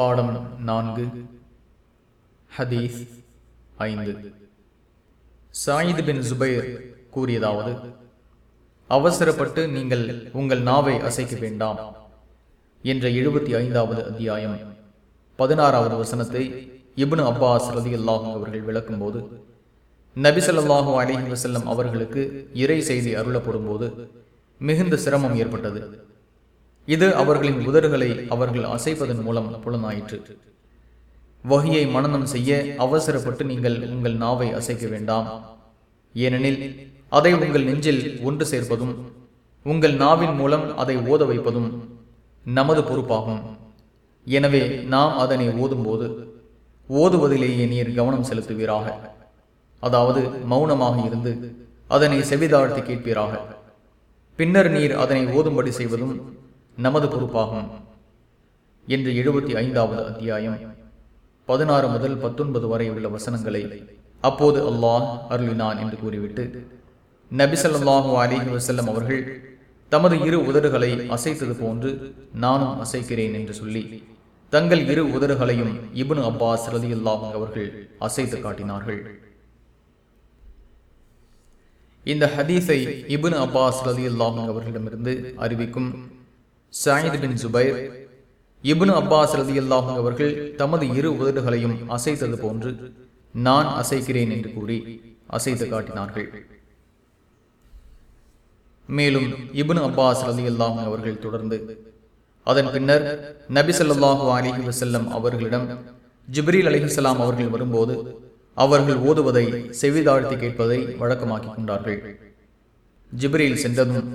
பாடம் நான்கு ஹதீஸ் ஐந்து. சாயித் பின் ஜுபைர் கூறியதாவது அவசரப்பட்டு நீங்கள் உங்கள் நாவை அசைக்க வேண்டாம் என்ற எழுபத்தி ஐந்தாவது அத்தியாயம் பதினாறாவது வசனத்தை இப்னு அப்பாஸ் ரதியுல்லாஹும் அவர்கள் விளக்கும்போது நபிசல்லாஹூ அலிஹி வசல்லம் அவர்களுக்கு இறை செய்தி அருளப்படும் போது மிகுந்த சிரமம் ஏற்பட்டது. இது அவர்களின் உதடுகளை அவர்கள் அசைப்பதன் மூலம் புலனாயிற்று. வகையை மனநம் செய்ய அவசரப்பட்டு நீங்கள் உங்கள் நாவை அசைக்க வேண்டாம். ஏனெனில் அதை உங்கள் நெஞ்சில் ஒன்று சேர்ப்பதும் உங்கள் நாவின் மூலம் அதை ஓத வைப்பதும் நமது பொறுப்பாகும். எனவே நாம் அதனை ஓதும்போது ஓதுவதிலேயே நீர் கவனம் செலுத்துவீராக. அதாவது மௌனமாக இருந்து அதனை செவிதாழ்த்தி கேட்பீராக. பின்னர் நீர் அதனை ஓதும்படி செய்வதும் நமது பொறுப்பாகும். என்று எழுபத்தி ஐந்தாவது அத்தியாயம் பதினாறு முதல் பத்தொன்பது வரை உள்ள வசனங்களை அப்போது அல்லாஹ் அருளினான் என்று கூறிவிட்டு நபிசல்லாஹூ அலிஹி வசல்லம் அவர்கள் தமது இரு உதடுகளை அசைத்தது போன்று நானும் அசைக்கிறேன் என்று சொல்லி தங்கள் இரு உதடுகளையும் இபுன் அப்பாஸ் ரதியுல்லாஹும் அவர்கள் அசைத்து காட்டினார்கள். இந்த ஹதீஸை இபுன் அப்பாஸ் ரதியுல்லாஹும் அவர்களிடமிருந்து அறிவிக்கும் Saeed bin Jubair ibn Abbas ரதியுல்லாஹும் அவர்கள் தமது இரு உதடுகளையும் அசைத்தது போன்று நான் அசைக்கிறேன் என்று கூறி அசைத்து காட்டினார்கள். மேலும் இபுன் அப்பாஸ் ரதியுல்லாஹும் அவர்கள் தொடர்ந்து அதன் பின்னர் நபி சொல்லாஹு அலிஹி வசல்லம் அவர்களிடம் ஜிப்ரீல் அலிஹிசலாம் அவர்கள் வரும்போது அவர்கள் ஓதுவதை செவிதாழ்த்தி கேட்பதை வழக்கமாக்கிக் கொண்டார்கள். ஜிப்ரீல் சென்றதும்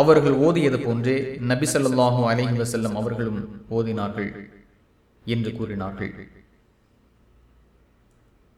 அவர்கள் ஓதியது போன்றே நபி சொல்லாஹு வசல்லம் அவர்களும் ஓதினார்கள் என்று கூறினார்கள்.